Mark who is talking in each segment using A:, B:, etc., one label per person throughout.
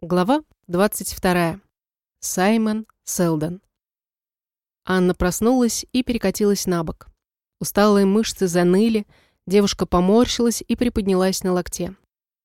A: Глава 22. Саймон Селдон. Анна проснулась и перекатилась на бок. Усталые мышцы заныли, девушка поморщилась и приподнялась на локте.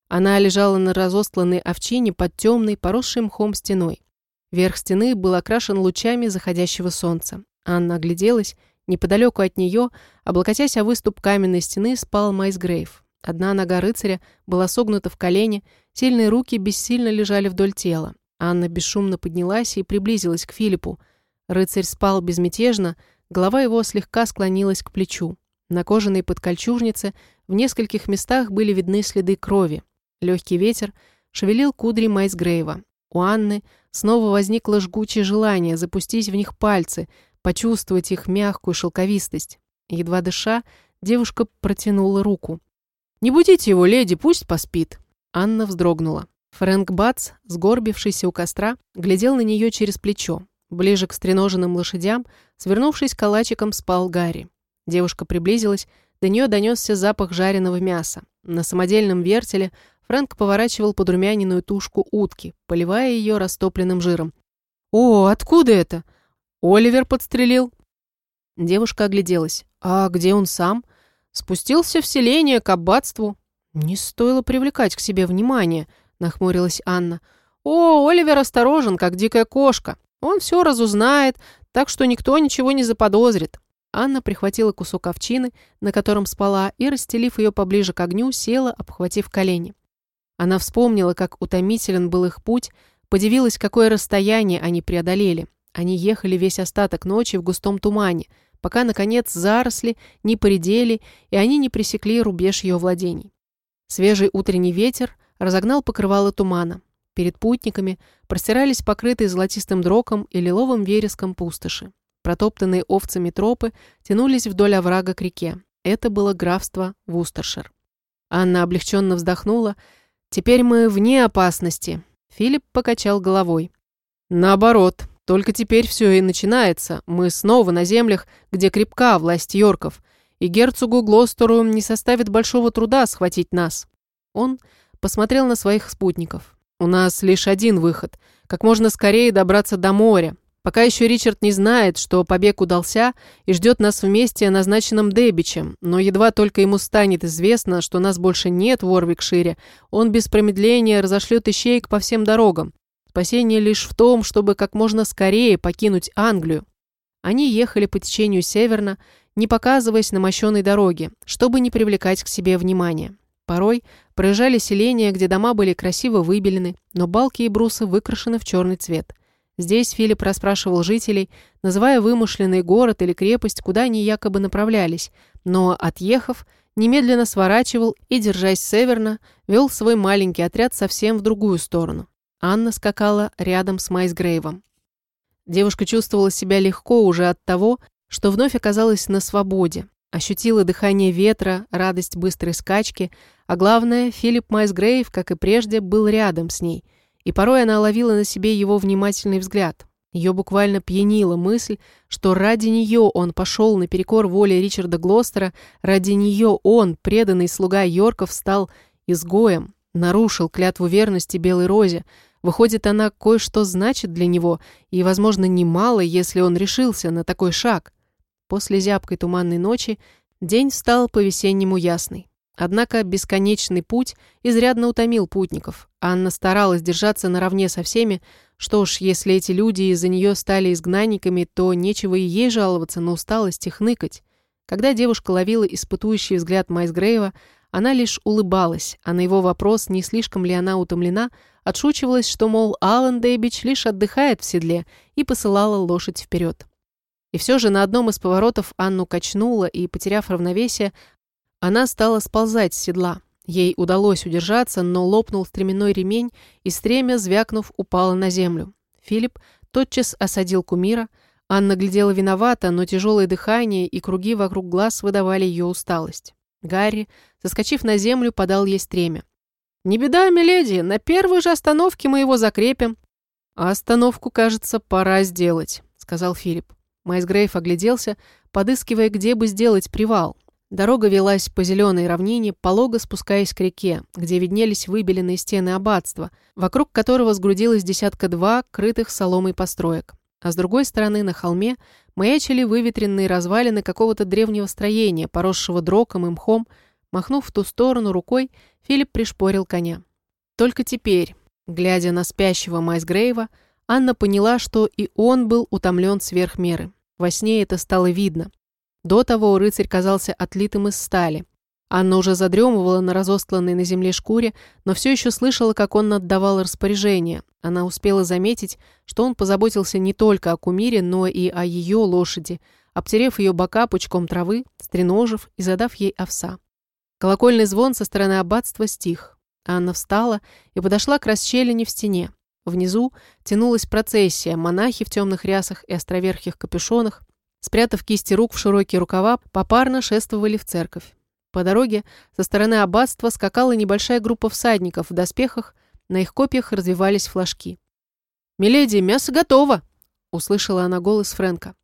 A: Она лежала на разостланной овчине под темной, поросшей мхом стеной. Верх стены был окрашен лучами заходящего солнца. Анна огляделась, неподалеку от нее, облокотясь о выступ каменной стены, спал Майс Грейв. Одна нога рыцаря была согнута в колени, сильные руки бессильно лежали вдоль тела. Анна бесшумно поднялась и приблизилась к Филиппу. Рыцарь спал безмятежно, голова его слегка склонилась к плечу. На кожаной подкольчужнице в нескольких местах были видны следы крови. Легкий ветер шевелил кудри Майсгрейва. У Анны снова возникло жгучее желание запустить в них пальцы, почувствовать их мягкую шелковистость. Едва дыша, девушка протянула руку. «Не будите его, леди, пусть поспит». Анна вздрогнула. Фрэнк Батс, сгорбившийся у костра, глядел на нее через плечо. Ближе к стреноженным лошадям, свернувшись калачиком, спал Гарри. Девушка приблизилась, до нее донесся запах жареного мяса. На самодельном вертеле Фрэнк поворачивал подрумяненную тушку утки, поливая ее растопленным жиром. «О, откуда это?» «Оливер подстрелил». Девушка огляделась. «А где он сам?» Спустился в селение к аббатству. Не стоило привлекать к себе внимание, нахмурилась Анна. О, Оливер осторожен, как дикая кошка. Он все разузнает, так что никто ничего не заподозрит. Анна прихватила кусок овчины, на котором спала, и, расстелив ее поближе к огню, села, обхватив колени. Она вспомнила, как утомителен был их путь, подивилась, какое расстояние они преодолели. Они ехали весь остаток ночи в густом тумане – пока, наконец, заросли не поредели, и они не пресекли рубеж ее владений. Свежий утренний ветер разогнал покрывало тумана. Перед путниками простирались покрытые золотистым дроком и лиловым вереском пустоши. Протоптанные овцами тропы тянулись вдоль оврага к реке. Это было графство Вустершир. Анна облегченно вздохнула. «Теперь мы вне опасности». Филипп покачал головой. «Наоборот, только теперь все и начинается. Мы снова на землях, где крепка власть Йорков, и герцогу Глостеру не составит большого труда схватить нас. Он посмотрел на своих спутников. У нас лишь один выход – как можно скорее добраться до моря. Пока еще Ричард не знает, что побег удался и ждет нас вместе назначенном Дебичем, но едва только ему станет известно, что нас больше нет в Орвикшире, он без промедления разошлет ищейк по всем дорогам. Спасение лишь в том, чтобы как можно скорее покинуть Англию. Они ехали по течению северно, не показываясь на мощенной дороге, чтобы не привлекать к себе внимания. Порой проезжали селения, где дома были красиво выбелены, но балки и брусы выкрашены в черный цвет. Здесь Филипп расспрашивал жителей, называя вымышленный город или крепость, куда они якобы направлялись, но, отъехав, немедленно сворачивал и, держась северно, вел свой маленький отряд совсем в другую сторону. Анна скакала рядом с Майсгрейвом. Девушка чувствовала себя легко уже от того, что вновь оказалась на свободе, ощутила дыхание ветра, радость быстрой скачки, а главное, Филипп Майсгрейв, как и прежде, был рядом с ней, и порой она ловила на себе его внимательный взгляд. Ее буквально пьянила мысль, что ради нее он пошел наперекор воле Ричарда Глостера, ради нее он, преданный слуга Йорков, стал изгоем, нарушил клятву верности Белой Розе, Выходит, она кое-что значит для него, и, возможно, немало, если он решился на такой шаг. После зябкой туманной ночи день стал по-весеннему ясный. Однако бесконечный путь изрядно утомил путников. Анна старалась держаться наравне со всеми. Что ж, если эти люди из-за нее стали изгнанниками, то нечего и ей жаловаться на усталость и хныкать. Когда девушка ловила испытующий взгляд Майсгрейва, она лишь улыбалась, а на его вопрос, не слишком ли она утомлена, отшучивалась, что, мол, Алан Дэйбич лишь отдыхает в седле, и посылала лошадь вперед. И все же на одном из поворотов Анну качнула, и, потеряв равновесие, она стала сползать с седла. Ей удалось удержаться, но лопнул стременной ремень, и стремя, звякнув, упала на землю. Филипп тотчас осадил кумира. Анна глядела виновата, но тяжелое дыхание и круги вокруг глаз выдавали ее усталость. Гарри, соскочив на землю, подал ей стремя. «Не беда, миледи, на первой же остановке мы его закрепим». «А остановку, кажется, пора сделать», — сказал Филипп. Майсгрейв огляделся, подыскивая, где бы сделать привал. Дорога велась по зеленой равнине, полого спускаясь к реке, где виднелись выбеленные стены аббатства, вокруг которого сгрудилось десятка-два крытых соломой построек. А с другой стороны, на холме, маячили выветренные развалины какого-то древнего строения, поросшего дроком и мхом. Махнув в ту сторону рукой, Филипп пришпорил коня. Только теперь, глядя на спящего Майсгрейва, Анна поняла, что и он был утомлен сверх меры. Во сне это стало видно. До того рыцарь казался отлитым из стали. Анна уже задремывала на разостланной на земле шкуре, но все еще слышала, как он отдавал распоряжение. Она успела заметить, что он позаботился не только о кумире, но и о ее лошади, обтерев ее бока пучком травы, стреножив и задав ей овса. Колокольный звон со стороны аббатства стих. Анна встала и подошла к расщелине в стене. Внизу тянулась процессия, монахи в темных рясах и островерхих капюшонах, Спрятав кисти рук в широкие рукава, попарно шествовали в церковь. По дороге со стороны аббатства скакала небольшая группа всадников в доспехах, на их копьях развивались флажки. «Миледи, мясо готово!» — услышала она голос Фрэнка.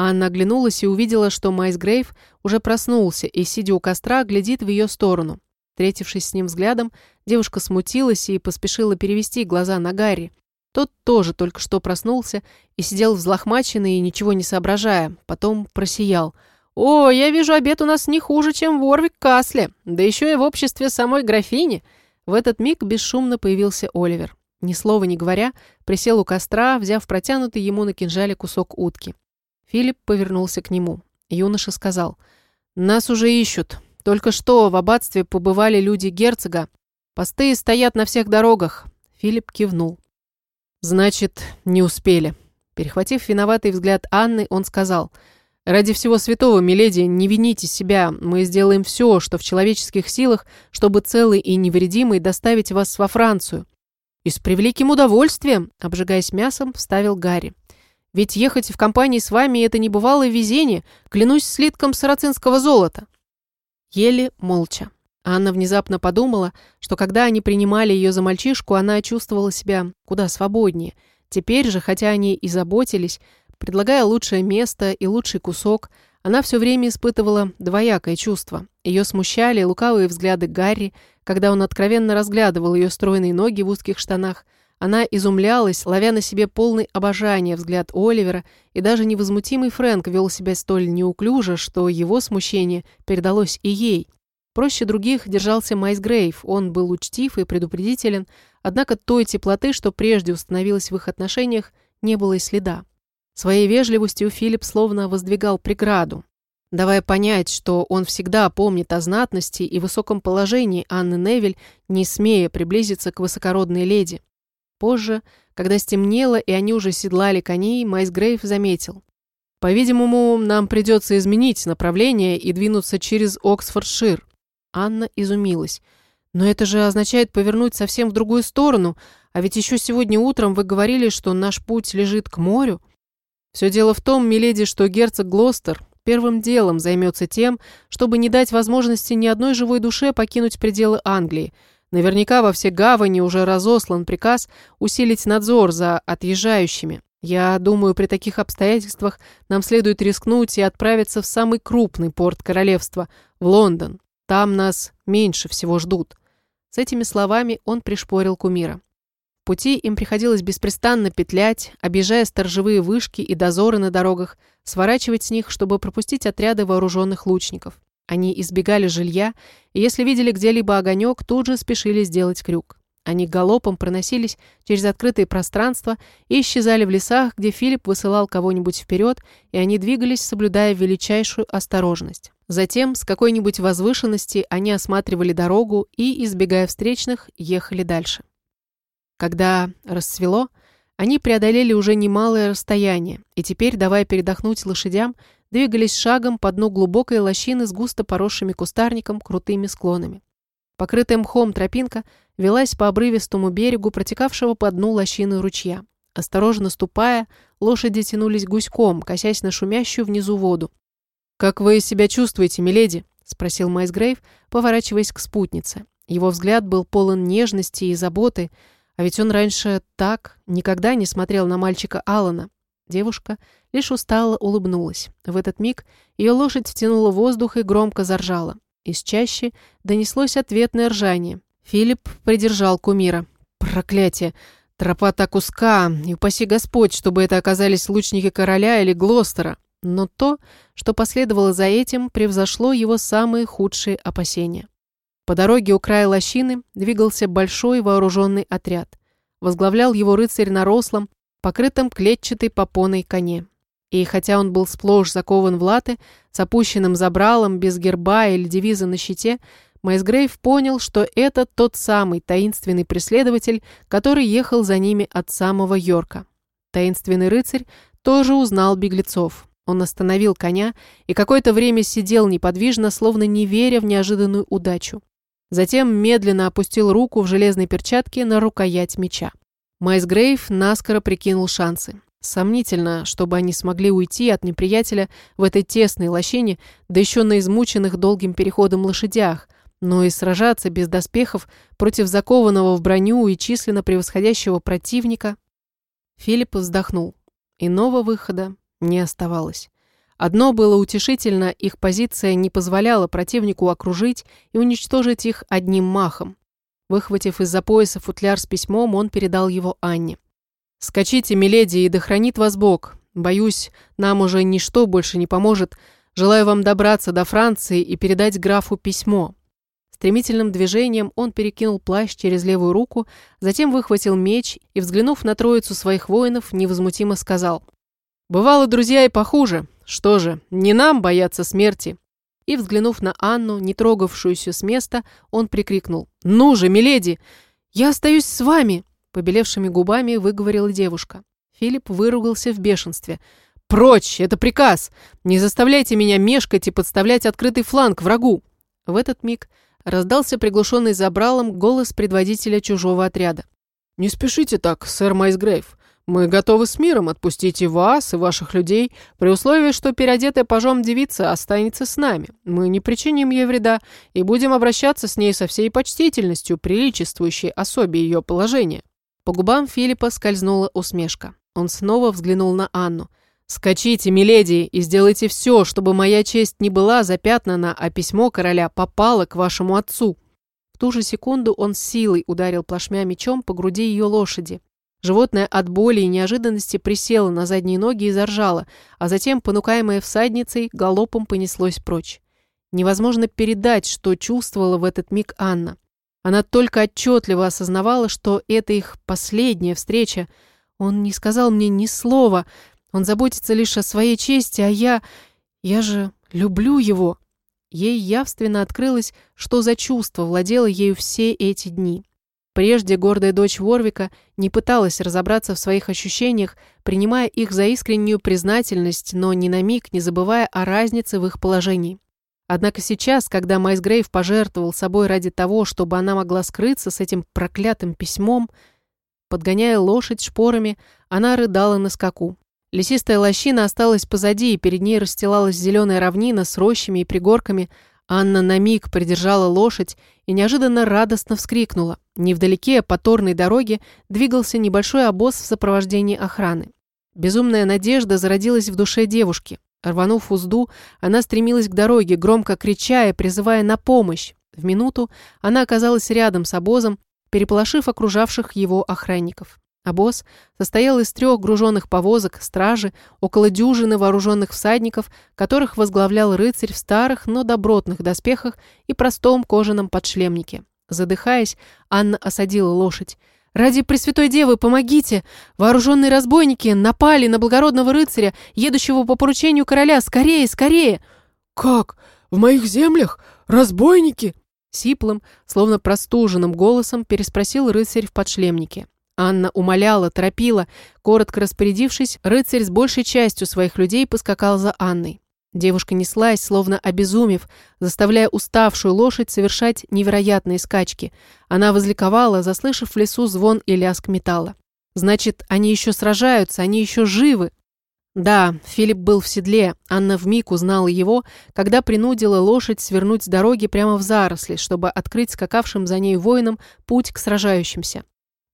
A: Анна оглянулась и увидела, что Майс Грейв уже проснулся и, сидя у костра, глядит в ее сторону. Встретившись с ним взглядом, девушка смутилась и поспешила перевести глаза на Гарри, тот тоже только что проснулся и сидел взлохмаченный и ничего не соображая, потом просиял. «О, я вижу, обед у нас не хуже, чем в Орвик-Касле, да еще и в обществе самой графини». В этот миг бесшумно появился Оливер. Ни слова не говоря, присел у костра, взяв протянутый ему на кинжале кусок утки. Филипп повернулся к нему. Юноша сказал, «Нас уже ищут. Только что в аббатстве побывали люди герцога. Посты стоят на всех дорогах». Филипп кивнул. «Значит, не успели». Перехватив виноватый взгляд Анны, он сказал, «Ради всего святого, миледи, не вините себя. Мы сделаем все, что в человеческих силах, чтобы целый и невредимый доставить вас во Францию». «И с превеликим удовольствием», — обжигаясь мясом, вставил Гарри. «Ведь ехать в компании с вами — это небывалое везение, клянусь слитком сарацинского золота». Ели молча. Анна внезапно подумала, что когда они принимали ее за мальчишку, она чувствовала себя куда свободнее. Теперь же, хотя они и заботились, предлагая лучшее место и лучший кусок, она все время испытывала двоякое чувство. Ее смущали лукавые взгляды Гарри, когда он откровенно разглядывал ее стройные ноги в узких штанах. Она изумлялась, ловя на себе полный обожания взгляд Оливера, и даже невозмутимый Фрэнк вел себя столь неуклюже, что его смущение передалось и ей. Проще других держался Майс Грейв, он был учтив и предупредителен, однако той теплоты, что прежде установилась в их отношениях, не было и следа. Своей вежливостью Филипп словно воздвигал преграду, давая понять, что он всегда помнит о знатности и высоком положении Анны Невель, не смея приблизиться к высокородной леди. Позже, когда стемнело и они уже седлали коней, Майс Грейв заметил. «По-видимому, нам придется изменить направление и двинуться через Оксфордшир. Анна изумилась. «Но это же означает повернуть совсем в другую сторону, а ведь еще сегодня утром вы говорили, что наш путь лежит к морю». «Все дело в том, миледи, что герцог Глостер первым делом займется тем, чтобы не дать возможности ни одной живой душе покинуть пределы Англии. Наверняка во все гавани уже разослан приказ усилить надзор за отъезжающими. Я думаю, при таких обстоятельствах нам следует рискнуть и отправиться в самый крупный порт королевства, в Лондон. Там нас меньше всего ждут». С этими словами он пришпорил кумира. В пути им приходилось беспрестанно петлять, объезжая сторожевые вышки и дозоры на дорогах, сворачивать с них, чтобы пропустить отряды вооруженных лучников. Они избегали жилья, и если видели где-либо огонек, тут же спешили сделать крюк. Они галопом проносились через открытые пространства и исчезали в лесах, где Филипп высылал кого-нибудь вперед, и они двигались, соблюдая величайшую осторожность. Затем с какой-нибудь возвышенности они осматривали дорогу и, избегая встречных, ехали дальше. Когда расцвело, они преодолели уже немалое расстояние, и теперь, давая передохнуть лошадям, двигались шагом по дну глубокой лощины с густо поросшими кустарником крутыми склонами. Покрытая мхом тропинка велась по обрывистому берегу, протекавшего по дну лощины ручья. Осторожно ступая, лошади тянулись гуськом, косясь на шумящую внизу воду. «Как вы себя чувствуете, миледи?» — спросил Майс Грейв, поворачиваясь к спутнице. Его взгляд был полон нежности и заботы, а ведь он раньше так никогда не смотрел на мальчика Алана. Девушка лишь устало улыбнулась. В этот миг ее лошадь втянула воздух и громко заржала. Из чащи донеслось ответное ржание. Филипп придержал кумира. «Проклятие! Тропа так узка, и упаси Господь, чтобы это оказались лучники короля или Глостера!» Но то, что последовало за этим, превзошло его самые худшие опасения. По дороге у края лощины двигался большой вооруженный отряд. Возглавлял его рыцарь на рослом, покрытом клетчатой попоной коне. И хотя он был сплошь закован в латы, с опущенным забралом, без герба или девиза на щите, Майсгрейв понял, что это тот самый таинственный преследователь, который ехал за ними от самого Йорка. Таинственный рыцарь тоже узнал беглецов. Он остановил коня и какое-то время сидел неподвижно, словно не веря в неожиданную удачу. Затем медленно опустил руку в железной перчатке на рукоять меча. Майс Грейв наскоро прикинул шансы. Сомнительно, чтобы они смогли уйти от неприятеля в этой тесной лощине, да еще на измученных долгим переходом лошадях, но и сражаться без доспехов против закованного в броню и численно превосходящего противника. Филипп вздохнул. Иного выхода не оставалось. Одно было утешительно, их позиция не позволяла противнику окружить и уничтожить их одним махом. Выхватив из-за пояса футляр с письмом, он передал его Анне. «Скачите, миледи, и да хранит вас Бог. Боюсь, нам уже ничто больше не поможет. Желаю вам добраться до Франции и передать графу письмо». Стремительным движением он перекинул плащ через левую руку, затем выхватил меч и, взглянув на троицу своих воинов, невозмутимо сказал «Бывало, друзья, и похуже. Что же, не нам бояться смерти. И, взглянув на Анну, не трогавшуюся с места, он прикрикнул. «Ну же, миледи! Я остаюсь с вами!» Побелевшими губами выговорила девушка. Филипп выругался в бешенстве. «Прочь! Это приказ! Не заставляйте меня мешкать и подставлять открытый фланг врагу!» В этот миг раздался приглушенный забралом голос предводителя чужого отряда. «Не спешите так, сэр Майсгрейв. Мы готовы с миром отпустить и вас, и ваших людей, при условии, что переодетая пожом девица останется с нами. Мы не причиним ей вреда и будем обращаться с ней со всей почтительностью, приличествующей особе ее положения». По губам Филиппа скользнула усмешка. Он снова взглянул на Анну. «Скачите, миледи, и сделайте все, чтобы моя честь не была запятнана, а письмо короля попало к вашему отцу». В ту же секунду он силой ударил плашмя мечом по груди ее лошади. Животное от боли и неожиданности присело на задние ноги и заржало, а затем, понукаемое всадницей, галопом понеслось прочь. Невозможно передать, что чувствовала в этот миг Анна. Она только отчетливо осознавала, что это их последняя встреча. Он не сказал мне ни слова. Он заботится лишь о своей чести, а я... Я же люблю его. Ей явственно открылось, что за чувство владело ею все эти дни. Прежде гордая дочь Ворвика не пыталась разобраться в своих ощущениях, принимая их за искреннюю признательность, но ни на миг не забывая о разнице в их положении. Однако сейчас, когда Майс Грейв пожертвовал собой ради того, чтобы она могла скрыться с этим проклятым письмом, подгоняя лошадь шпорами, она рыдала на скаку. Лесистая лощина осталась позади, и перед ней расстилалась зеленая равнина с рощами и пригорками, Анна на миг придержала лошадь и неожиданно радостно вскрикнула. Невдалеке по торной дороге двигался небольшой обоз в сопровождении охраны. Безумная надежда зародилась в душе девушки. Рванув узду, она стремилась к дороге, громко крича и призывая на помощь. В минуту она оказалась рядом с обозом, переполошив окружавших его охранников. Обоз состоял из трех груженных повозок, стражи, около дюжины вооруженных всадников, которых возглавлял рыцарь в старых, но добротных доспехах и простом кожаном подшлемнике. Задыхаясь, Анна осадила лошадь. «Ради Пресвятой Девы, помогите! Вооруженные разбойники напали на благородного рыцаря, едущего по поручению короля! Скорее, скорее!»
B: «Как? В моих землях? Разбойники?»
A: Сиплым, словно простуженным голосом переспросил рыцарь в подшлемнике. Анна умоляла, торопила. Коротко распорядившись, рыцарь с большей частью своих людей поскакал за Анной. Девушка неслась, словно обезумев, заставляя уставшую лошадь совершать невероятные скачки. Она возликовала, заслышав в лесу звон и лязг металла. «Значит, они еще сражаются, они еще живы!» Да, Филипп был в седле. Анна вмиг узнала его, когда принудила лошадь свернуть с дороги прямо в заросли, чтобы открыть скакавшим за ней воинам путь к сражающимся.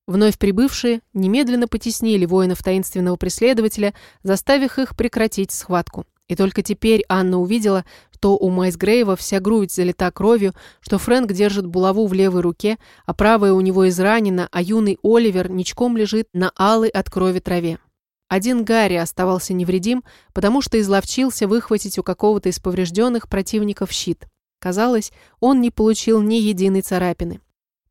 A: Вновь прибывшие немедленно потеснили воинов таинственного преследователя, заставив их прекратить схватку. И только теперь Анна увидела, что у Майсгрейва вся грудь залита кровью, что Фрэнк держит булаву в левой руке, а правая у него изранена, а юный Оливер ничком лежит на алой от крови траве. Один Гарри оставался невредим, потому что изловчился выхватить у какого-то из поврежденных противников щит. Казалось, он не получил ни единой царапины.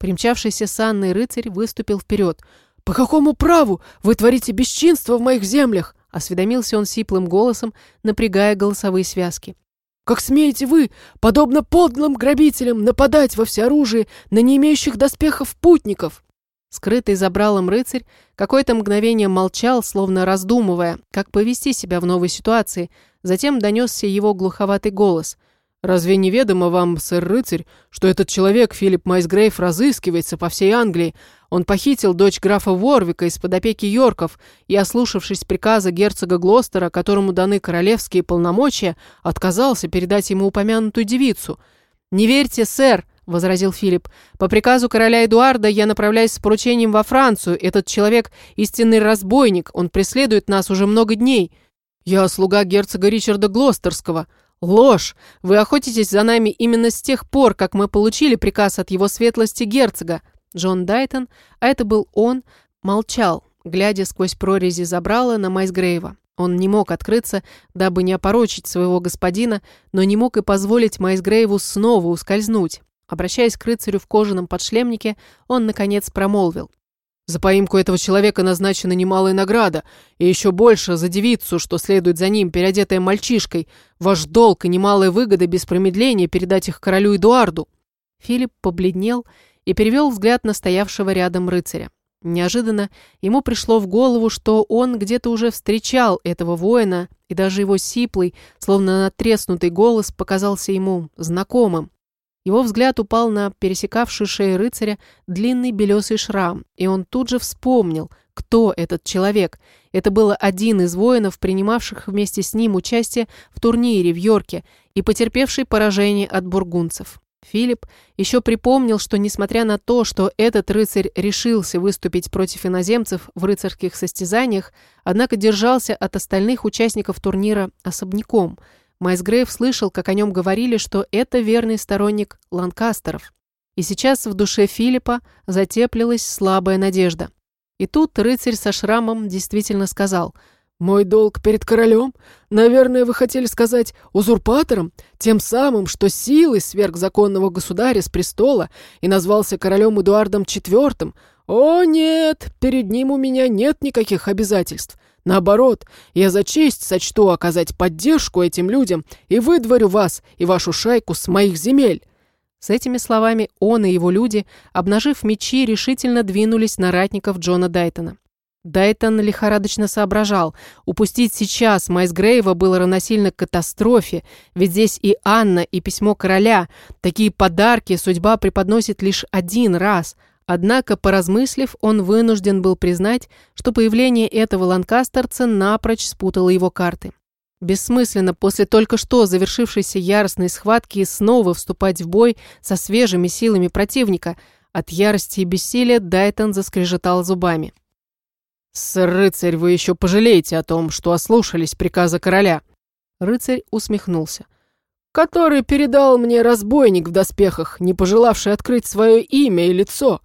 A: Примчавшийся с Анной рыцарь выступил вперед.
B: «По какому праву вы творите бесчинство в моих землях?»
A: Осведомился он сиплым голосом, напрягая голосовые связки.
B: «Как смеете вы, подобно подлым грабителям, нападать во всеоружии на не имеющих доспехов путников?»
A: Скрытый забралом рыцарь какое-то мгновение молчал, словно раздумывая, как повести себя в новой ситуации. Затем донесся его глуховатый голос –
B: «Разве неведомо вам, сэр-рыцарь, что этот человек, Филипп Майсгрейв, разыскивается по всей Англии? Он похитил дочь графа Ворвика из-под опеки Йорков и, ослушавшись приказа герцога Глостера, которому даны королевские полномочия, отказался передать ему упомянутую девицу. «Не верьте, сэр!» — возразил Филипп. «По приказу короля Эдуарда я направляюсь с поручением во Францию. Этот человек — истинный разбойник. Он преследует нас уже много дней. Я слуга герцога Ричарда Глостерского». «Ложь! Вы охотитесь за нами именно с тех пор, как мы получили приказ от его светлости герцога!» Джон Дайтон, а это был он, молчал, глядя сквозь прорези забрала на Майсгрейва. Он не мог открыться, дабы не опорочить своего господина, но не мог и позволить Майсгрейву снова ускользнуть. Обращаясь к рыцарю в кожаном подшлемнике, он, наконец, промолвил. За поимку этого человека назначена немалая награда, и еще больше за девицу, что следует за ним, переодетая мальчишкой. Ваш долг и немалая выгода без промедления передать их королю Эдуарду». Филипп побледнел и перевел взгляд на стоявшего рядом рыцаря. Неожиданно ему пришло в голову, что он где-то уже встречал этого воина, и даже его сиплый, словно натреснутый голос показался ему знакомым. Его взгляд упал на пересекавший шею рыцаря длинный белесый шрам, и он тут же вспомнил, кто этот человек. Это был один из воинов, принимавших вместе с ним участие в турнире в Йорке и потерпевший поражение от бургунцев. Филипп еще припомнил, что несмотря на то, что этот рыцарь решился выступить против иноземцев в рыцарских состязаниях, однако держался от остальных участников турнира особняком – Майсгрейв слышал, как о нем говорили, что это верный сторонник Ланкастеров. И сейчас в душе Филиппа затеплилась слабая надежда. И тут рыцарь со шрамом действительно сказал «Мой долг перед королем? Наверное, вы хотели сказать узурпатором, тем самым, что силой сверг законного государя с престола и назвался королем Эдуардом IV. О нет, перед ним у меня нет никаких обязательств. Наоборот, я за честь сочту оказать поддержку этим людям и выдворю вас и вашу шайку с моих земель». С этими словами он и его люди, обнажив мечи, решительно двинулись на ратников Джона Дайтона. Дайтон лихорадочно соображал. Упустить сейчас Майс Грейва было равносильно катастрофе, ведь здесь и Анна, и письмо короля. Такие подарки судьба преподносит лишь один раз – Однако, поразмыслив, он вынужден был признать, что появление этого ланкастерца напрочь спутало его карты. Бессмысленно после только что завершившейся яростной схватки снова вступать в бой со свежими силами противника. От ярости и бессилия Дайтон заскрежетал зубами. «Сэр рыцарь, вы еще пожалеете о том, что ослушались приказа короля!» Рыцарь усмехнулся. «Который передал мне разбойник в доспехах, не пожелавший открыть свое имя и лицо!»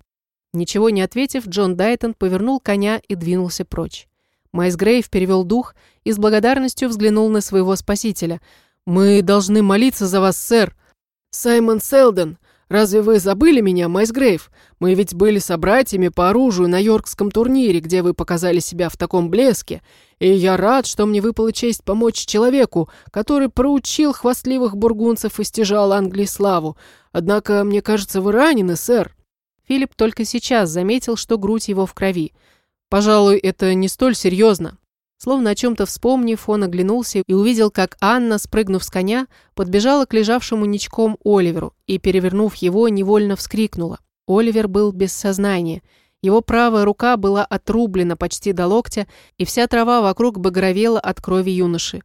B: Ничего не ответив, Джон Дайтон повернул коня и двинулся прочь. Майс Грейв перевел дух и с благодарностью взглянул на своего спасителя. «Мы должны молиться за вас, сэр!» «Саймон Селден, разве вы забыли меня, Майс Грейв? Мы ведь были собратьями по оружию на Йоркском турнире, где вы показали себя в таком блеске, и я рад, что мне выпала честь помочь человеку, который проучил хвастливых бургундцев и стяжал Англии славу. Однако, мне кажется, вы ранены, сэр». Филипп только сейчас заметил, что грудь его в крови. Пожалуй, это не столь серьезно. Словно о чем-то вспомнив, он оглянулся и увидел, как Анна, спрыгнув с коня, подбежала к лежавшему ничком Оливеру и, перевернув его, невольно вскрикнула. Оливер был без сознания. Его правая рука была отрублена почти до локтя, и вся трава вокруг багровела от крови юноши.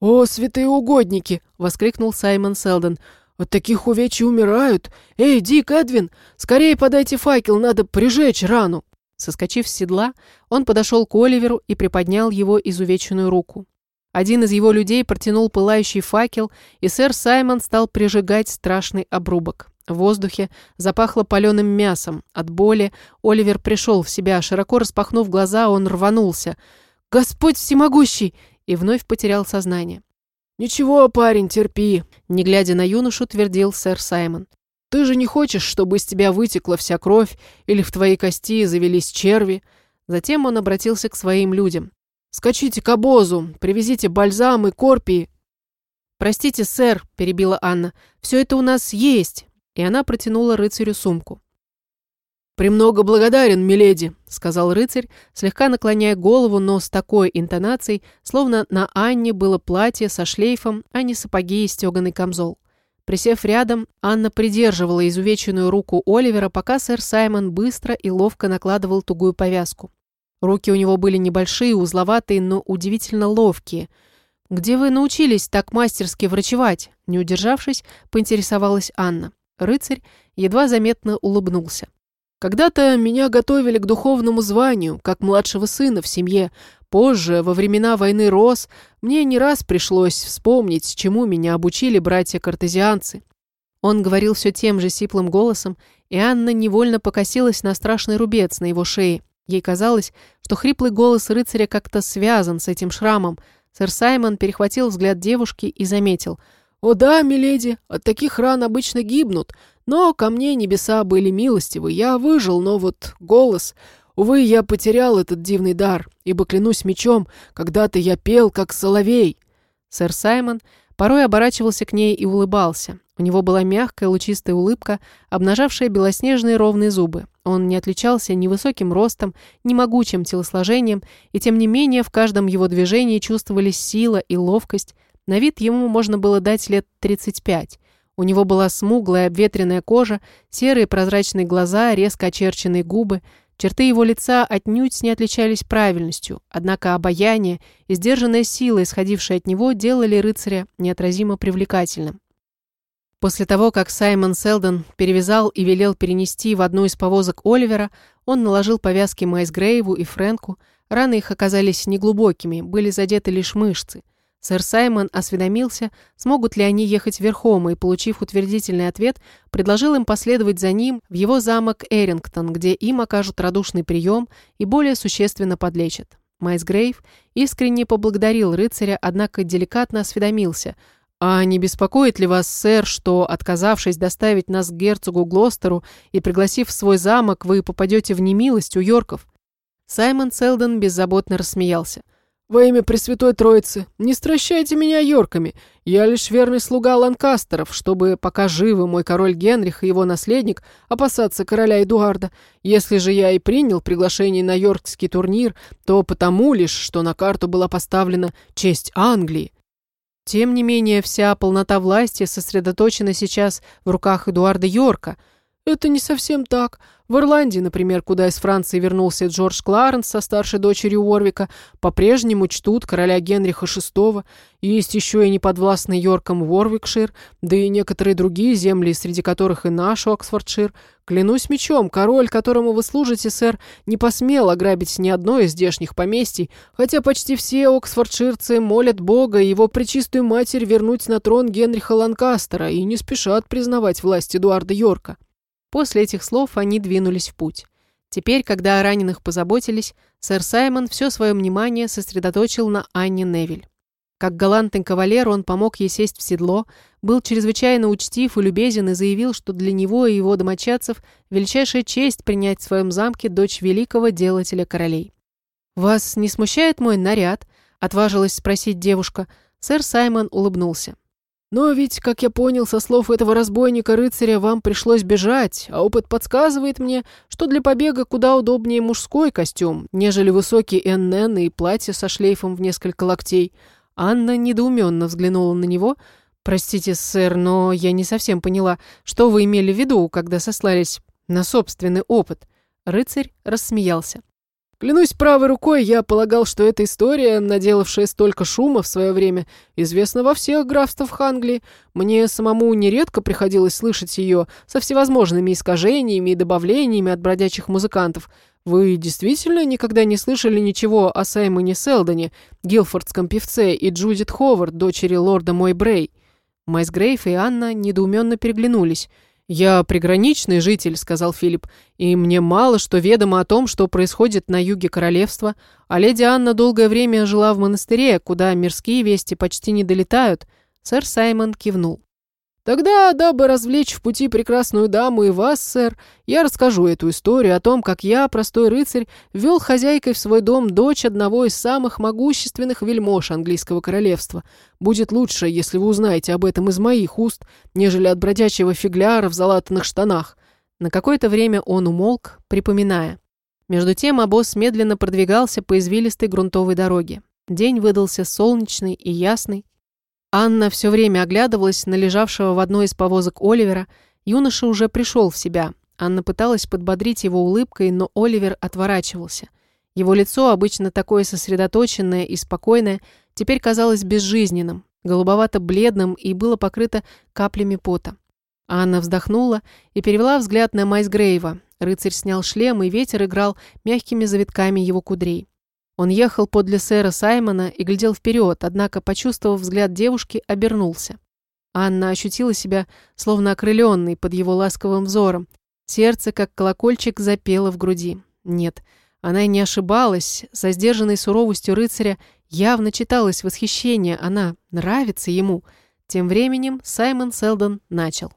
B: «О, святые угодники!» — воскликнул Саймон Селдон. От таких увечий умирают. Эй, Дик, Эдвин, скорее подайте факел, надо прижечь рану.
A: Соскочив с седла, он подошел к Оливеру и приподнял его изувеченную руку. Один из его людей протянул пылающий факел, и сэр Саймон стал прижигать страшный обрубок. В воздухе запахло паленым мясом. От боли Оливер пришел в себя. Широко распахнув глаза, он рванулся. «Господь всемогущий!» и вновь потерял сознание.
B: «Ничего, парень, терпи», —
A: не глядя на юношу, твердил сэр Саймон.
B: «Ты же не хочешь, чтобы из тебя вытекла вся кровь или в твоей кости завелись черви?»
A: Затем он обратился к своим людям.
B: «Скачите к обозу, привезите бальзам и корпии».
A: «Простите, сэр», — перебила Анна, — «все это у нас есть». И она протянула рыцарю сумку.
B: «Премного благодарен, миледи», — сказал рыцарь, слегка наклоняя голову, но с такой интонацией, словно на Анне было платье со шлейфом, а не сапоги и стеганый камзол. Присев рядом, Анна придерживала изувеченную руку Оливера, пока сэр Саймон быстро и ловко накладывал тугую повязку. Руки у него были небольшие, узловатые, но удивительно ловкие. «Где вы научились так мастерски врачевать?» Не удержавшись, поинтересовалась Анна. Рыцарь едва заметно улыбнулся. Когда-то меня готовили к духовному званию, как младшего сына в семье. Позже, во времена войны Рос, мне не раз пришлось вспомнить, чему меня обучили братья-картезианцы.
A: Он говорил все тем же сиплым голосом, и Анна невольно покосилась на страшный рубец на его шее. Ей казалось, что хриплый голос рыцаря как-то связан с этим шрамом. Сэр Саймон перехватил взгляд девушки и заметил.
B: «О да, миледи, от таких ран обычно гибнут, но ко мне небеса были милостивы, я выжил, но вот голос... Увы, я потерял этот дивный дар, ибо, клянусь мечом, когда-то я пел, как соловей».
A: Сэр Саймон порой оборачивался к ней и улыбался. У него была мягкая лучистая улыбка, обнажавшая белоснежные ровные зубы. Он не отличался ни высоким ростом, ни могучим телосложением, и тем не менее в каждом его движении чувствовались сила и ловкость. На вид ему можно было дать лет 35. У него была смуглая обветренная кожа, серые прозрачные глаза, резко очерченные губы. Черты его лица отнюдь не отличались правильностью, однако обаяние и сдержанная сила, исходившая от него, делали рыцаря неотразимо привлекательным. После того, как Саймон Селдон перевязал и велел перенести в одну из повозок Оливера, он наложил повязки Майс Грейву и Фрэнку. Раны их оказались неглубокими, были задеты лишь мышцы – Сэр Саймон осведомился, смогут ли они ехать верхом, и, получив утвердительный ответ, предложил им последовать за ним в его замок Эрингтон, где им окажут радушный прием и более существенно подлечат. Майс Грейв искренне поблагодарил рыцаря, однако деликатно осведомился. «А не беспокоит ли вас, сэр, что, отказавшись доставить нас к герцогу Глостеру и пригласив в свой замок, вы попадете в немилость у Йорков?» Саймон Селдон беззаботно рассмеялся.
B: «Во имя Пресвятой Троицы, не стращайте меня йорками. Я лишь верный слуга Ланкастеров, чтобы, пока живы мой король Генрих и его наследник, опасаться короля Эдуарда. Если же я и принял приглашение на йоркский турнир, то потому лишь, что на карту была поставлена честь Англии.
A: Тем не менее, вся полнота власти сосредоточена сейчас в руках Эдуарда Йорка –
B: «Это не совсем так. В Ирландии, например, куда из Франции вернулся Джордж Кларенс со старшей дочерью Уорвика, по-прежнему чтут короля Генриха VI. Есть еще и неподвластный Йорком Уорвикшир, да и некоторые другие земли, среди которых и наш Оксфордшир. Клянусь мечом, король, которому вы служите, сэр, не посмел ограбить ни одно из здешних поместий, хотя почти все оксфордширцы молят Бога и его пречистую матерь вернуть на трон Генриха Ланкастера и не спешат признавать власть Эдуарда Йорка».
A: После этих слов они двинулись в путь. Теперь, когда о раненых позаботились, сэр Саймон все свое внимание сосредоточил на Анне Невиль. Как галантный кавалер он помог ей сесть в седло, был чрезвычайно учтив и любезен и заявил, что для него и его домочадцев величайшая честь принять в своем замке дочь великого делателя королей. «Вас не смущает мой наряд?» – отважилась спросить девушка. Сэр Саймон улыбнулся.
B: Но ведь, как я понял со слов этого разбойника-рыцаря, вам пришлось бежать, а опыт подсказывает мне, что для побега куда удобнее мужской костюм, нежели высокий НН и платье со шлейфом в несколько локтей.
A: Анна недоуменно взглянула на него. «Простите, сэр, но я не совсем поняла, что вы имели в виду, когда сослались на собственный опыт?» Рыцарь рассмеялся.
B: Клянусь правой рукой, я полагал, что эта история, наделавшая столько шума в свое время, известна во всех графствах Англии. Мне самому нередко приходилось слышать ее со всевозможными искажениями и добавлениями от бродячих музыкантов. Вы действительно никогда не слышали ничего о Саймоне Селдоне, гилфордском певце, и Джудит Ховард, дочери лорда Мойбрей?» Майс Грейф и Анна недоуменно переглянулись. «Я приграничный житель», — сказал Филипп, «и мне мало что ведомо о том, что происходит на юге королевства, а леди Анна долгое время жила в монастыре, куда мирские вести почти не долетают». Сэр Саймон кивнул. Тогда, дабы развлечь в пути прекрасную даму и вас, сэр, я расскажу эту историю о том, как я, простой рыцарь, вел хозяйкой в свой дом дочь одного из самых могущественных вельмож английского королевства. Будет лучше, если вы узнаете об этом из моих уст, нежели от бродячего фигляра в залатанных штанах». На какое-то время он умолк, припоминая. Между тем обоз медленно продвигался по извилистой грунтовой дороге. День выдался солнечный и ясный, Анна все время оглядывалась на лежавшего в одной из повозок Оливера. Юноша уже пришел в себя. Анна пыталась подбодрить его улыбкой, но Оливер отворачивался. Его лицо, обычно такое сосредоточенное и спокойное, теперь казалось безжизненным, голубовато-бледным и было покрыто каплями пота. Анна вздохнула и перевела взгляд на Майс Грейва. Рыцарь снял шлем, и ветер играл мягкими завитками его кудрей. Он ехал подле сэра Саймона и глядел вперед, однако, почувствовав взгляд девушки, обернулся. Анна ощутила себя словно окрыленной под его ласковым взором. Сердце, как колокольчик, запело в груди. Нет, она и не ошибалась. Со сдержанной суровостью рыцаря явно читалось восхищение. Она нравится ему. Тем временем Саймон Селдон начал.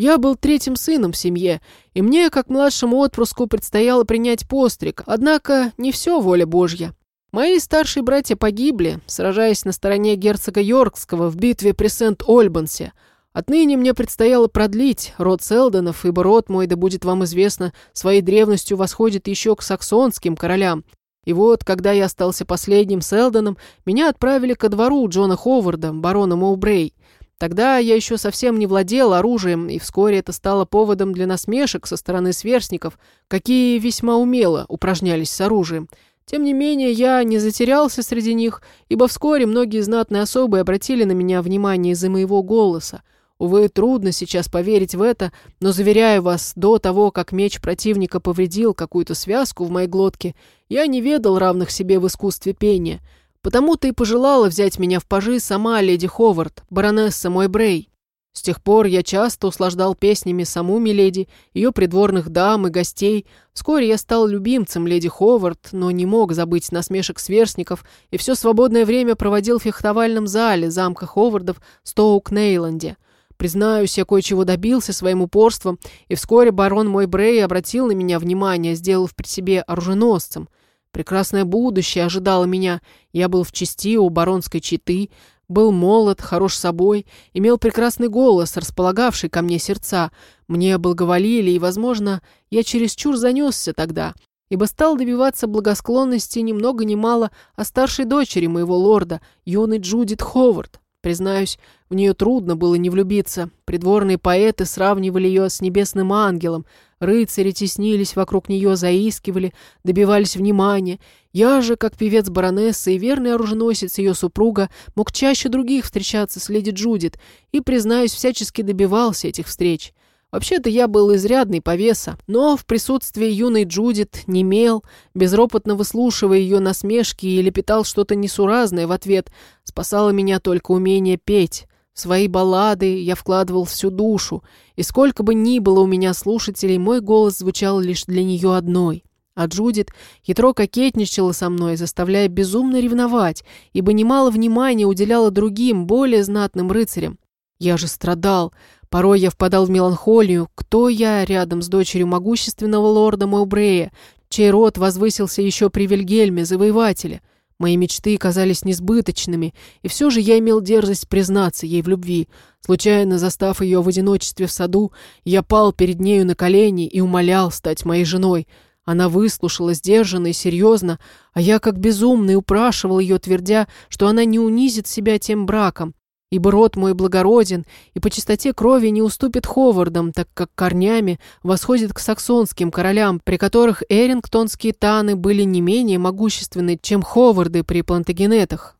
B: Я был третьим сыном в семье, и мне, как младшему отпрыску, предстояло принять постриг, однако не все воля Божья. Мои старшие братья погибли, сражаясь на стороне герцога Йоркского в битве при Сент-Ольбансе. Отныне мне предстояло продлить род Селдонов, ибо род мой, да будет вам известно, своей древностью восходит еще к саксонским королям. И вот, когда я остался последним Селдоном, меня отправили ко двору Джона Ховарда, барона Моубрей. Тогда я еще совсем не владел оружием, и вскоре это стало поводом для насмешек со стороны сверстников, какие весьма умело упражнялись с оружием. Тем не менее, я не затерялся среди них, ибо вскоре многие знатные особы обратили на меня внимание из-за моего голоса. Увы, трудно сейчас поверить в это, но, заверяю вас, до того, как меч противника повредил какую-то связку в моей глотке, я не ведал равных себе в искусстве пения — Потому-то и пожелала взять меня в пажи сама леди Ховард, баронесса мой Брей. С тех пор я часто услаждал песнями саму миледи, ее придворных дам и гостей. Вскоре я стал любимцем леди Ховард, но не мог забыть насмешек сверстников и все свободное время проводил в фехтовальном зале замка Ховардов Стоук-Нейланде. Признаюсь, я кое-чего добился своим упорством, и вскоре барон мой Брей обратил на меня внимание, сделав при себе оруженосцем – Прекрасное будущее ожидало меня. Я был в чести у баронской четы, был молод, хорош собой, имел прекрасный голос, располагавший ко мне сердца. Мне благоволили, и, возможно, я чересчур занесся тогда, ибо стал добиваться благосклонности ни много ни мало о старшей дочери моего лорда, юной Джудит Ховард. Признаюсь, в нее трудно было не влюбиться. Придворные поэты сравнивали ее с небесным ангелом. Рыцари теснились вокруг нее, заискивали, добивались внимания. Я же, как певец баронессы и верный оруженосец ее супруга, мог чаще других встречаться с леди Джудит и, признаюсь, всячески добивался этих встреч. Вообще-то я был изрядный повеса, но в присутствии юной Джудит немел, безропотно выслушивая ее насмешки и лепетал что-то несуразное в ответ, спасало меня только умение петь. В свои баллады я вкладывал всю душу, и сколько бы ни было у меня слушателей, мой голос звучал лишь для нее одной. А Джудит хитро кокетничала со мной, заставляя безумно ревновать, ибо немало внимания уделяла другим, более знатным рыцарям. Я же страдал, Порой я впадал в меланхолию. Кто я рядом с дочерью могущественного лорда Моубрея, чей род возвысился еще при Вильгельме, завоевателе? Мои мечты казались несбыточными, и все же я имел дерзость признаться ей в любви. Случайно застав ее в одиночестве в саду, я пал перед нею на колени и умолял стать моей женой. Она выслушала сдержанно и серьезно, а я как безумный упрашивал ее, твердя, что она не унизит себя тем браком, ибо род мой благороден и по чистоте крови не уступит Ховардам, так как корнями восходит к саксонским королям, при которых эрингтонские таны были не менее могущественны, чем Ховарды при плантагенетах.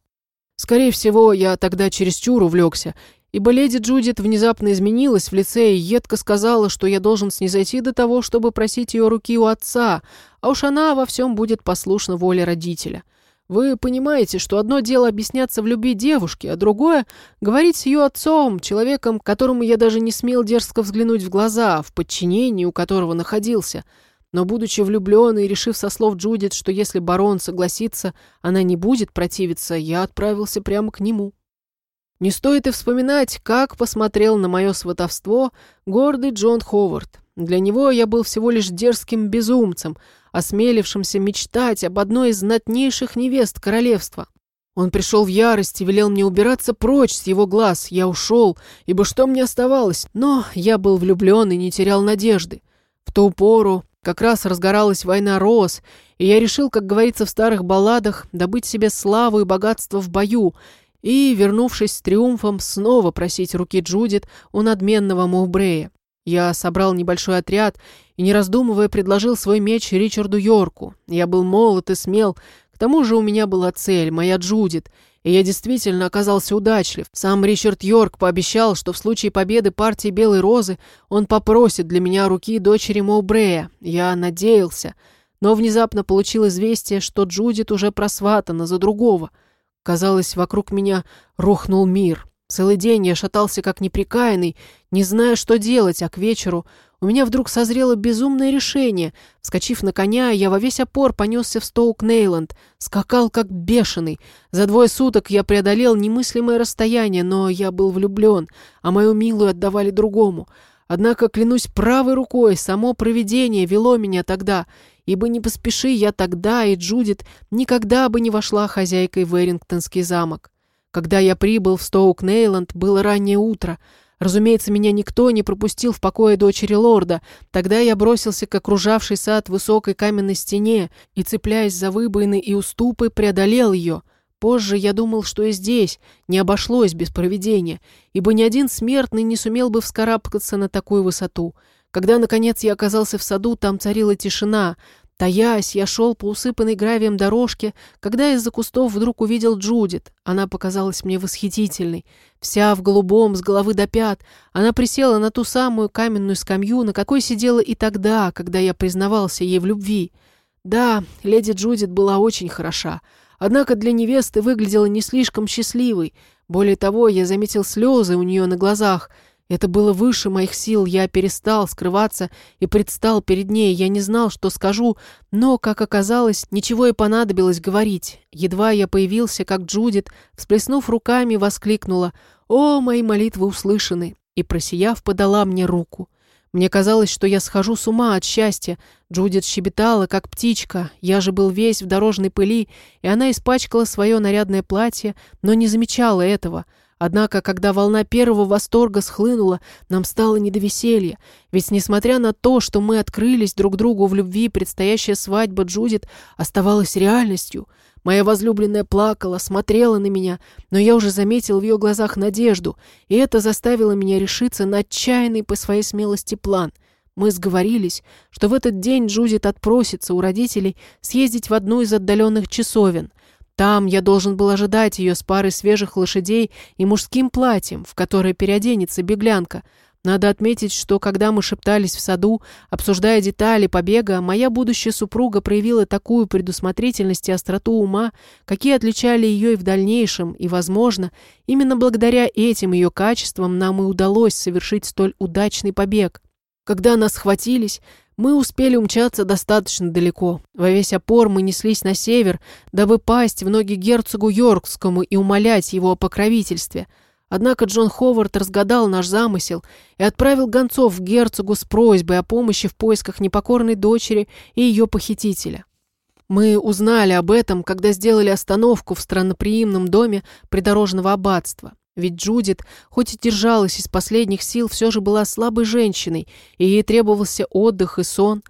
B: Скорее всего, я тогда чересчур увлекся, ибо леди Джудит внезапно изменилась в лице и едко сказала, что я должен снизойти до того, чтобы просить ее руки у отца, а уж она во всем будет послушна воле родителя. Вы понимаете, что одно дело объясняться в любви девушки, а другое — говорить с ее отцом, человеком, которому я даже не смел дерзко взглянуть в глаза, в подчинении у которого находился. Но, будучи влюбленной и решив со слов Джудит, что если барон согласится, она не будет противиться, я отправился прямо к нему. Не стоит и вспоминать, как посмотрел на мое сватовство гордый Джон Ховард. Для него я был всего лишь дерзким безумцем — осмелившимся мечтать об одной из знатнейших невест королевства. Он пришел в ярость и велел мне убираться прочь с его глаз. Я ушел, ибо что мне оставалось? Но я был влюблен и не терял надежды. В ту пору как раз разгоралась война роз, и я решил, как говорится в старых балладах, добыть себе славу и богатство в бою, и, вернувшись с триумфом, снова просить руки Джудит у надменного Моубрея. Я собрал небольшой отряд и, не раздумывая, предложил свой меч Ричарду Йорку. Я был молод и смел, к тому же у меня была цель, моя Джудит, и я действительно оказался удачлив. Сам Ричард Йорк пообещал, что в случае победы партии Белой Розы он попросит для меня руки дочери Моубрея. Я надеялся, но внезапно получил известие, что Джудит уже просватана за другого. Казалось, вокруг меня рухнул мир. Целый день я шатался как неприкаянный, не зная, что делать, а к вечеру у меня вдруг созрело безумное решение. Вскочив на коня, я во весь опор понесся в Стоук-Нейланд, скакал как бешеный. За двое суток я преодолел немыслимое расстояние, но я был влюблен, а мою милую отдавали другому. Однако, клянусь правой рукой, само провидение вело меня тогда, ибо не поспеши я тогда, и Джудит никогда бы не вошла хозяйкой в Эрингтонский замок. Когда я прибыл в Стоук-Нейланд, было раннее утро. Разумеется, меня никто не пропустил в покое дочери лорда. Тогда я бросился к окружавшей сад высокой каменной стене и, цепляясь за выбоины и уступы, преодолел ее. Позже я думал, что и здесь не обошлось без проведения, ибо ни один смертный не сумел бы вскарабкаться на такую высоту. Когда, наконец, я оказался в саду, там царила тишина, Таясь, я шел по усыпанной гравием дорожке, когда из-за кустов вдруг увидел Джудит. Она показалась мне восхитительной. Вся в голубом, с головы до пят. Она присела на ту самую каменную скамью, на какой сидела и тогда, когда я признавался ей в любви. Да, леди Джудит была очень хороша. Однако для невесты выглядела не слишком счастливой. Более того, я заметил слезы у нее на глазах — это было выше моих сил, я перестал скрываться и предстал перед ней. Я не знал, что скажу, но, как оказалось, ничего и понадобилось говорить. Едва я появился, как Джудит, всплеснув руками, воскликнула «О, мои молитвы услышаны!» и, просияв, подала мне руку. Мне казалось, что я схожу с ума от счастья. Джудит щебетала, как птичка. Я же был весь в дорожной пыли, и она испачкала свое нарядное платье, но не замечала этого — Однако, когда волна первого восторга схлынула, нам стало не до веселья. Ведь, несмотря на то, что мы открылись друг другу в любви, предстоящая свадьба Джудит оставалась реальностью. Моя возлюбленная плакала, смотрела на меня, но я уже заметил в ее глазах надежду, и это заставило меня решиться на отчаянный по своей смелости план. Мы сговорились, что в этот день Джудит отпросится у родителей съездить в одну из отдаленных часовен — там я должен был ожидать ее с парой свежих лошадей и мужским платьем, в которое переоденется беглянка. Надо отметить, что когда мы шептались в саду, обсуждая детали побега, моя будущая супруга проявила такую предусмотрительность и остроту ума, какие отличали ее и в дальнейшем, и, возможно, именно благодаря этим ее качествам нам и удалось совершить столь удачный побег. Когда нас схватились, мы успели умчаться достаточно далеко. Во весь опор мы неслись на север, дабы пасть в ноги герцогу Йоркскому и умолять его о покровительстве. Однако Джон Ховард разгадал наш замысел и отправил гонцов к герцогу с просьбой о помощи в поисках непокорной дочери и ее похитителя. Мы узнали об этом, когда сделали остановку в странноприимном доме придорожного аббатства. Ведь Джудит, хоть и держалась из последних сил, все же была слабой женщиной, и ей требовался отдых и сон.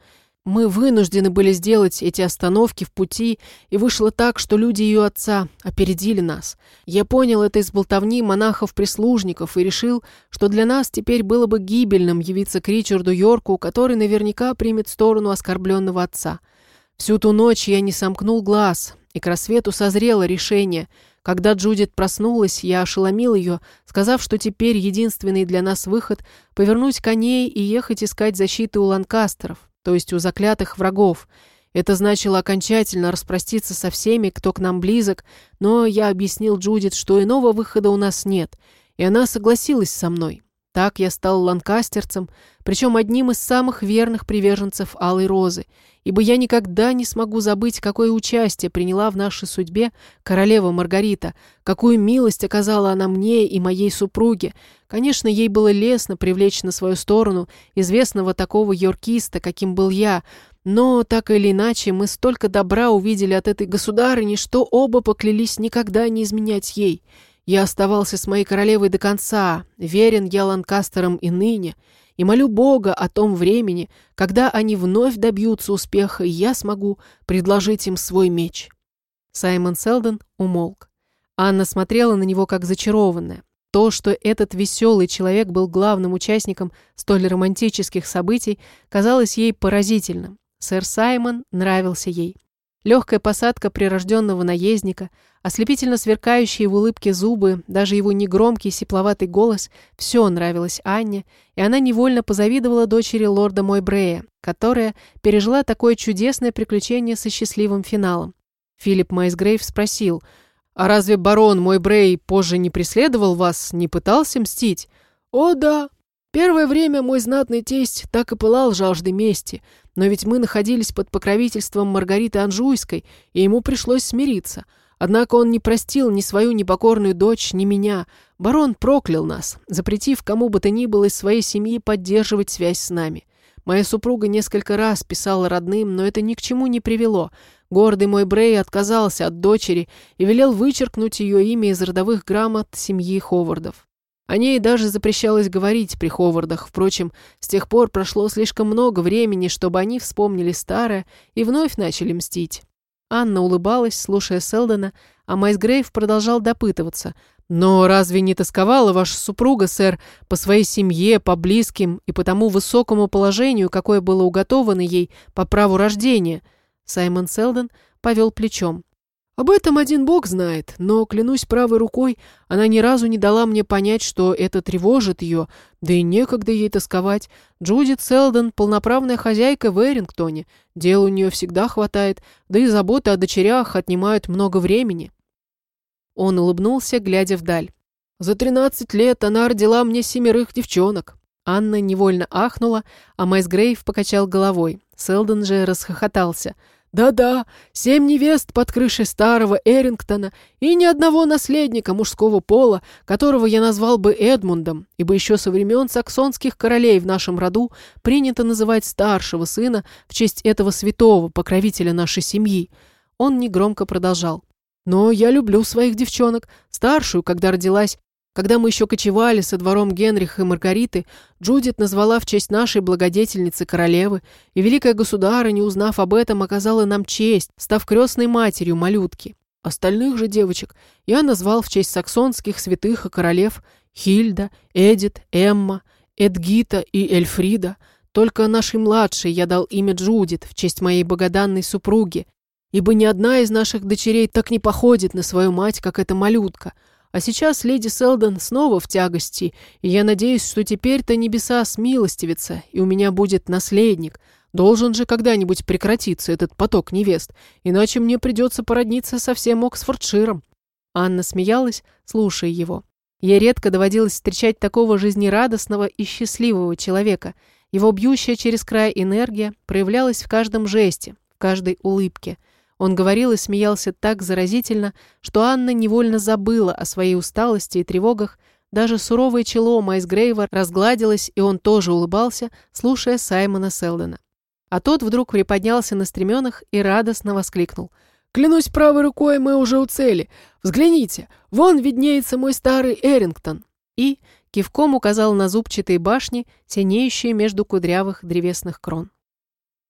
B: Мы вынуждены были сделать эти остановки в пути, и вышло так, что люди ее отца опередили нас. Я понял это из болтовни монахов-прислужников и решил, что для нас теперь было бы гибельным явиться к Ричарду Йорку, который наверняка примет сторону оскорбленного отца. Всю ту ночь я не сомкнул глаз, и к рассвету созрело решение —
A: Когда Джудит проснулась, я ошеломил ее, сказав, что теперь единственный для нас выход — повернуть коней и ехать искать защиты у ланкастеров, то есть у заклятых врагов. Это значило окончательно распроститься со всеми, кто к нам близок, но я объяснил Джудит, что иного выхода у нас нет, и она согласилась со мной. Так я стал ланкастерцем, причем одним из самых верных приверженцев Алой Розы, ибо я никогда не смогу забыть, какое участие приняла в нашей судьбе королева Маргарита, какую милость оказала она мне и моей супруге. Конечно, ей было лестно привлечь на свою сторону известного такого йоркиста, каким был я, но, так или иначе, мы столько добра увидели от этой государыни, что оба поклялись никогда не изменять ей». Я оставался с моей королевой до конца, верен я Ланкастерам и ныне, и молю Бога о том времени, когда они вновь добьются успеха, и я смогу предложить им свой меч». Саймон Селдон умолк. Анна смотрела на него как зачарованная. То, что этот веселый человек был главным участником столь романтических событий, казалось ей поразительным. Сэр Саймон нравился ей. Легкая посадка прирожденного наездника, ослепительно сверкающие в улыбке зубы, даже его негромкий сепловатый голос – все нравилось Анне, и она невольно позавидовала дочери лорда Мойбрея, которая пережила такое чудесное приключение со счастливым финалом. Филипп Майсгрейв спросил, «А разве барон Мойбрей позже не преследовал вас, не пытался мстить?» «О, да. Первое время мой знатный тесть так и пылал жаждой мести, но ведь мы находились под покровительством Маргариты Анжуйской, и ему пришлось смириться. Однако он не простил ни свою непокорную дочь, ни меня. Барон проклял нас, запретив кому бы то ни было из своей семьи поддерживать связь с нами. Моя супруга несколько раз писала родным, но это ни к чему не привело. Гордый мой Брей отказался от дочери и велел вычеркнуть ее имя из родовых грамот семьи Ховардов. О ней даже запрещалось говорить при Ховардах. Впрочем, с тех пор прошло слишком много времени, чтобы они вспомнили старое и вновь начали мстить. Анна улыбалась, слушая Селдона, а Майс Грейв продолжал допытываться. «Но разве не тосковала ваша супруга, сэр, по своей семье, по близким и по тому высокому положению, какое было уготовано ей по праву рождения?» Саймон Селдон повел плечом. Об этом один бог знает, но, клянусь правой рукой, она ни разу не дала мне понять, что это тревожит ее, да и некогда ей тосковать. Джудит Селдон – полноправная хозяйка в Эрингтоне, дел у нее всегда хватает, да и заботы о дочерях отнимают много времени. Он улыбнулся, глядя вдаль. «За тринадцать лет она родила мне семерых девчонок». Анна невольно ахнула, а Майс Грейв покачал головой. Селдон же расхохотался – да-да, семь невест под крышей старого Эрингтона и ни одного наследника мужского пола, которого я назвал бы Эдмундом, ибо еще со времен саксонских королей в нашем роду принято называть старшего сына в честь этого святого, покровителя нашей семьи. Он негромко продолжал. Но я люблю своих девчонок. Старшую, когда родилась, когда мы еще кочевали со двором Генриха и Маргариты, Джудит назвала в честь нашей благодетельницы королевы, и великая государыня, узнав об этом, оказала нам честь, став крестной матерью малютки. Остальных же девочек я назвал в честь саксонских святых и королев Хильда, Эдит, Эмма, Эдгита и Эльфрида. Только нашей младшей я дал имя Джудит в честь моей богоданной супруги, ибо ни одна из наших дочерей так не походит на свою мать, как эта малютка — а сейчас леди Селдон снова в тягости, и я надеюсь, что теперь-то небеса смилостивятся, и у меня будет наследник. Должен же когда-нибудь прекратиться этот поток невест, иначе мне придется породниться со всем Оксфордширом». Анна смеялась, слушая его. Ей редко доводилось встречать такого жизнерадостного и счастливого человека. Его бьющая через край энергия проявлялась в каждом жесте, в каждой улыбке – он говорил и смеялся так заразительно, что Анна невольно забыла о своей усталости и тревогах. Даже суровое чело Майсгрейва разгладилось, и он тоже улыбался, слушая Саймона Селдена. А тот вдруг приподнялся на стременах и радостно воскликнул. «Клянусь правой рукой, мы уже у цели. Взгляните, вон виднеется мой старый Эрингтон». И кивком указал на зубчатые башни, синеющие между кудрявых древесных крон.